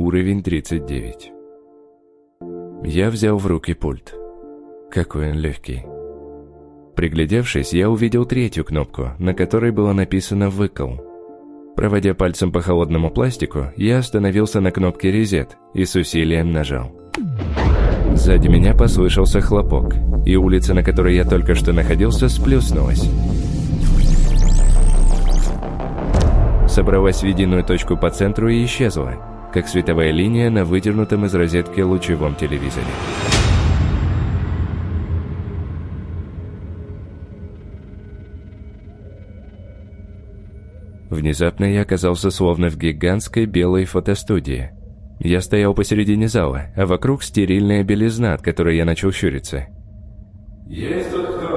Уровень 39. Я взял в руки пульт. Какой он легкий. Приглядевшись, я увидел третью кнопку, на которой было написано «Выкл». Проводя пальцем по холодному пластику, я остановился на кнопке «Резет» и с усилием нажал. Сзади меня послышался хлопок, и улица, на которой я только что находился, сплюснулась. Собралась в единую точку по центру и исчезла, как световая линия на выдернутом из розетки лучевом телевизоре. Внезапно я оказался словно в гигантской белой фотостудии. Я стоял посередине зала, а вокруг стерильная белизна, от которой я начал щуриться. «Есть тут кто?»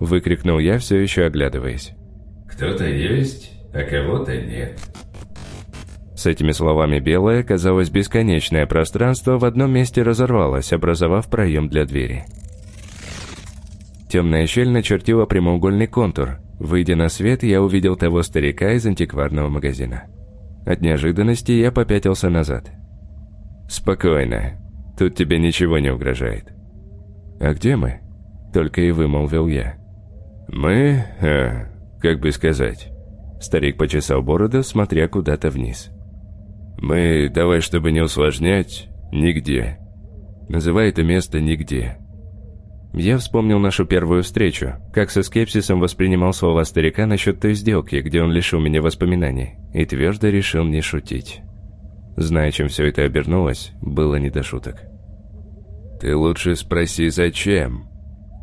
Выкрикнул я, все еще оглядываясь. «Кто-то есть, а кого-то нет». С этими словами белое, казалось, бесконечное пространство в одном месте разорвалось, образовав проем для двери. Темная щель начертила прямоугольный контур. Выйдя на свет, я увидел того старика из антикварного магазина. От неожиданности я попятился назад. «Спокойно. Тут тебе ничего не угрожает». «А где мы?» Только и вымолвил я. «Мы... А, как бы сказать...» Старик почесал бороду, смотря куда-то вниз. «Мы, давай, чтобы не усложнять, нигде. Называй это место нигде. Я вспомнил нашу первую встречу, как со скепсисом воспринимал слова старика насчет той сделки, где он лишил меня воспоминаний, и твердо решил не шутить. Зная, чем все это обернулось, было не до шуток. «Ты лучше спроси, зачем?»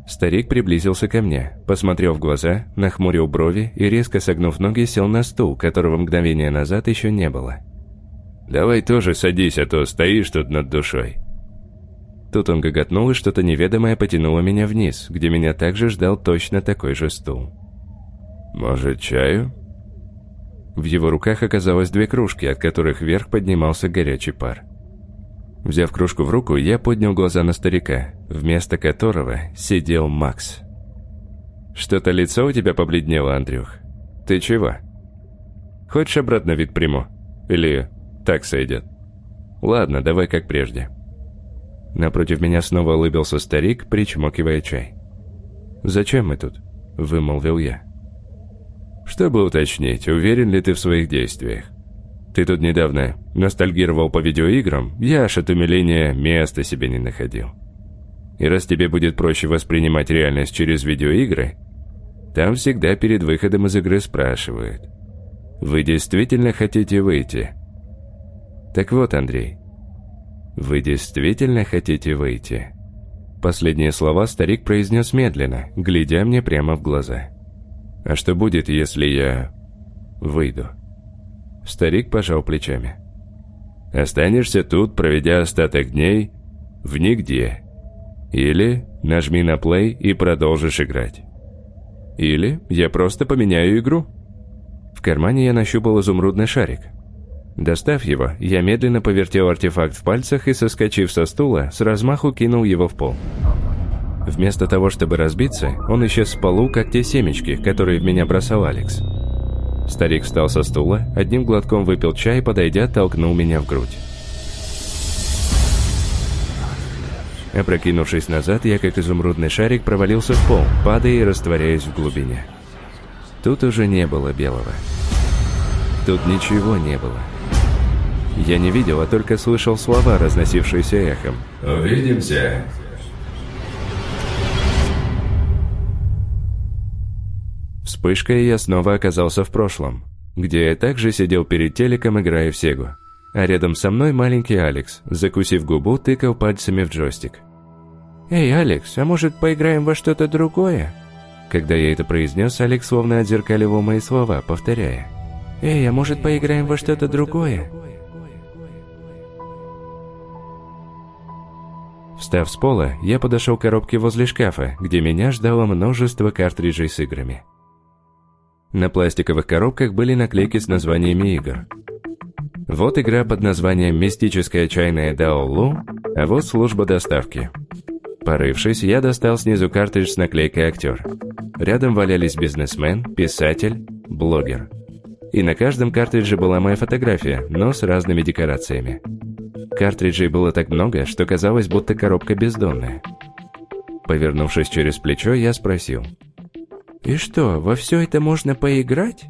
Старик приблизился ко мне, посмотрел в глаза, нахмурил брови и, резко согнув ноги, сел на стул, которого мгновение назад еще не было. «Давай тоже садись, а то стоишь тут над душой». Тут он гоготнул, и что-то неведомое потянуло меня вниз, где меня также ждал точно такой же стул. «Может, чаю?» В его руках оказалось две кружки, от которых вверх поднимался горячий пар. Взяв кружку в руку, я поднял глаза на старика, вместо которого сидел Макс. «Что-то лицо у тебя побледнело, Андрюх. Ты чего? Хочешь обратно вид приму? Или так сойдет? Ладно, давай как прежде». Напротив меня снова улыбился старик, причмокивая чай. «Зачем мы тут?» – вымолвил я. «Чтобы уточнить, уверен ли ты в своих действиях? Ты тут недавно ностальгировал по видеоиграм, я аж от умиления места себе не находил. И раз тебе будет проще воспринимать реальность через видеоигры, там всегда перед выходом из игры спрашивают, «Вы действительно хотите выйти?» Так вот, Андрей, «Вы действительно хотите выйти?» Последние слова старик произнес медленно, глядя мне прямо в глаза. «А что будет, если я... выйду?» Старик пожал плечами. «Останешься тут, проведя остаток дней в нигде. Или нажми на плей и продолжишь играть. Или я просто поменяю игру». В кармане я нащупал изумрудный шарик, Достав его, я медленно повертел артефакт в пальцах и, соскочив со стула, с размаху кинул его в пол. Вместо того, чтобы разбиться, он исчез в полу, как те семечки, которые в меня бросал Алекс. Старик встал со стула, одним глотком выпил чай подойдя, толкнул меня в грудь. Опрокинувшись назад, я, как изумрудный шарик, провалился в пол, падая и растворяясь в глубине. Тут уже не было белого. Тут ничего не было. Я не видел, а только слышал слова, разносившиеся эхом. «Увидимся!» Вспышкой я снова оказался в прошлом, где я также сидел перед телеком, играя в Сегу. А рядом со мной маленький Алекс, закусив губу, тыкал пальцами в джойстик. «Эй, Алекс, а может поиграем во что-то другое?» Когда я это произнес, Алекс словно отзеркаливал мои слова, повторяя. «Эй, а может поиграем во что-то другое?» Встав с пола, я подошел к коробке возле шкафа, где меня ждало множество картриджей с играми. На пластиковых коробках были наклейки с названиями игр. Вот игра под названием «Мистическая чайная Даолу», а вот служба доставки. Порывшись, я достал снизу картридж с наклейкой «Актер». Рядом валялись бизнесмен, писатель, блогер. И на каждом картридже была моя фотография, но с разными декорациями. Картриджей было так много, что казалось, будто коробка бездонная. Повернувшись через плечо, я спросил. «И что, во все это можно поиграть?»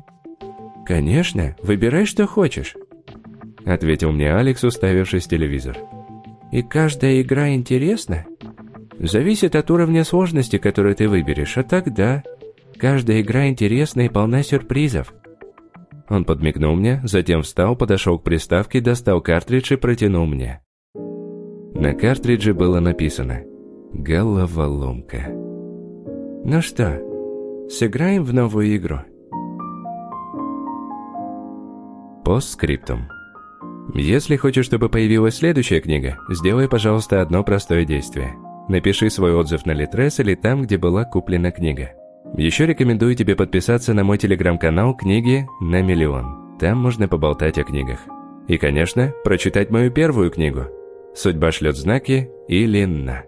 «Конечно, выбирай, что хочешь», — ответил мне Алекс, уставившись в телевизор. «И каждая игра интересна?» «Зависит от уровня сложности, который ты выберешь, а тогда каждая игра интересна и полна сюрпризов». Он подмигнул мне, затем встал, подошел к приставке, достал картридж и протянул мне. На картридже было написано «Головоломка». «Ну что, сыграем в новую игру?» Постскриптум. Если хочешь, чтобы появилась следующая книга, сделай, пожалуйста, одно простое действие. Напиши свой отзыв на Литрес или там, где была куплена книга. Еще рекомендую тебе подписаться на мой телеграм-канал «Книги на миллион». Там можно поболтать о книгах. И, конечно, прочитать мою первую книгу «Судьба шлет знаки» или «На».